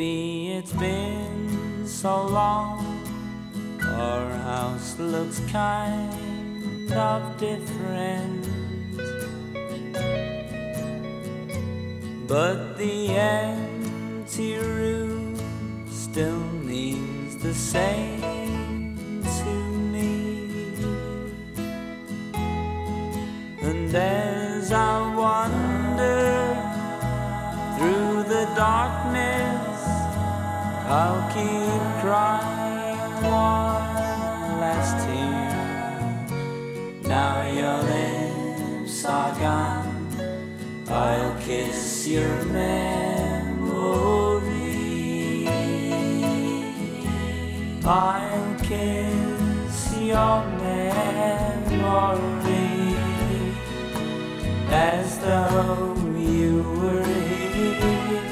Maybe it's been so long, our house looks kind of different. But the empty room still means the same to me. And as I wander through the darkness, I'll keep crying one last tear. Now your lips are gone. I'll kiss your memory. I'll kiss your memory as though you were here.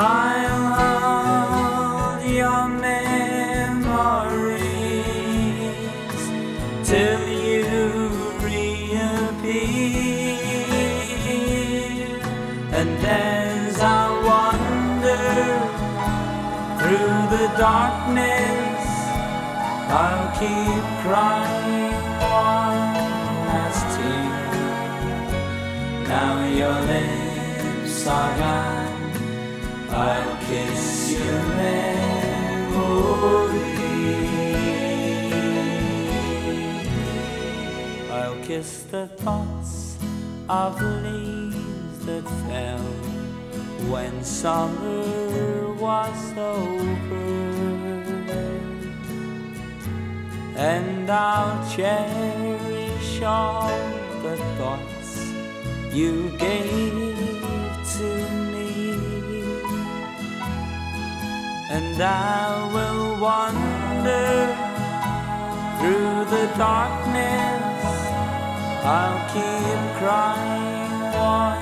I'll hold your memories till you reappear. And as I wander through the darkness, I'll keep crying one last tear. Now your lips are gone, I'll kiss your memory. I'll kiss the thoughts of leaves that fell when summer was over. And I'll cherish all the thoughts you gave to me. And I will wander through the darkness. I'll keep crying one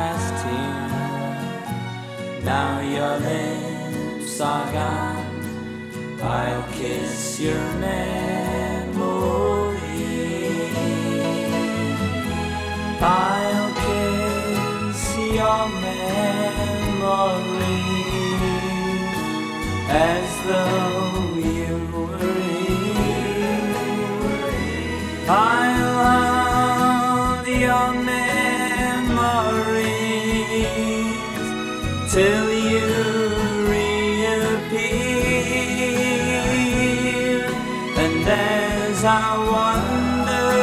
last tear. Now your lips are gone. I'll kiss your memory. I'll kiss your memory as though you were here. I'll hold your memories till you reappear. And as I wander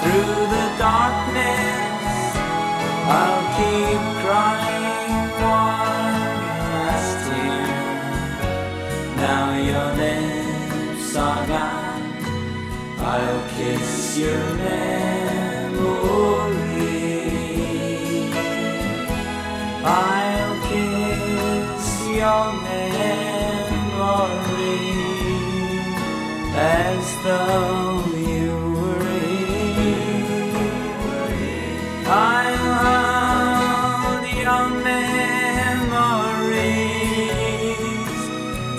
through the darkness, I'll keep crying kiss your memory. I'll kiss your memory as though you were here. I'll hold your memories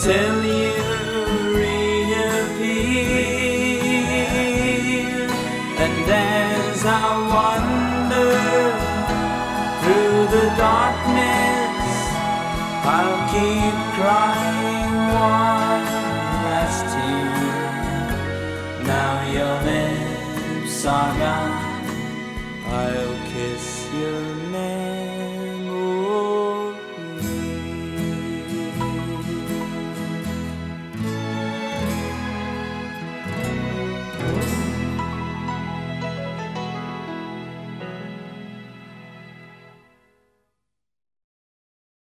till darkness, I'll keep crying one last tear. Now your lips are gone, I'll kiss your.